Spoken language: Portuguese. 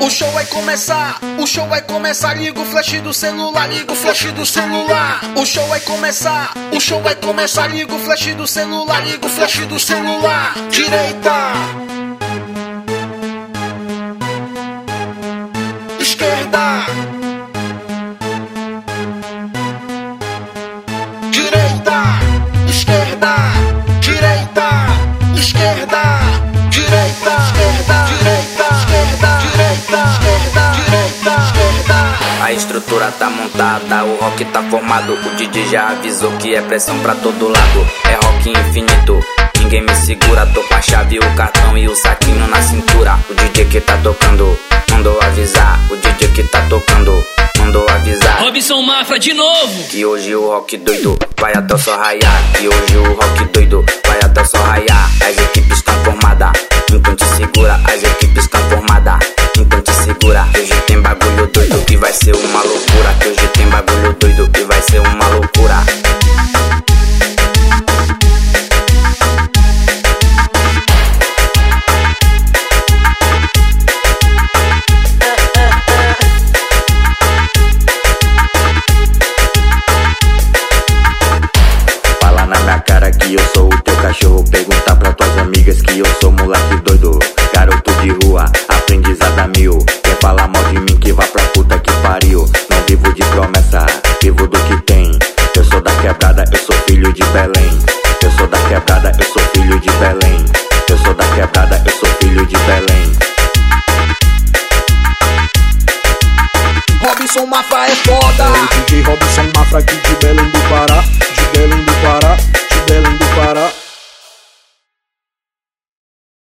O show vai começar, o show vai começar. Liga o flash do celular, liga o flash do celular. O show vai começar, o show vai começar. Liga o flash do celular, liga o flash do celular. Direita, esquerda, direita, esquerda, estrutura tá montada, o rock tá formado. O DJ já avisou que é pressão pra todo lado. É rock infinito, ninguém me segura. Tô com a chave, o cartão e o saquinho na cintura. O DJ que tá tocando, mandou avisar. O DJ que tá tocando, mandou avisar. Robson Mafra de novo. Que hoje o rock doido vai até o sol raiar. Que hoje o rock doido vai até o sol raiar. As equipes estão formadas, então te segura. As equipes estão formadas, então te segura. Hoje tem bagulho doido que vai ser uma que eu sou o teu cachorro. Perguntar pra tuas amigas que eu sou moleque doido. Garoto de rua, aprendizada mil. Quer falar mal de mim que vá pra puta que pariu. Não vivo de promessa, vivo do que tem. Eu sou da quebrada, eu sou filho de Belém. Eu sou da quebrada, eu sou filho de Belém. Eu sou da quebrada, eu sou filho de Belém. Robinson Mafra é foda.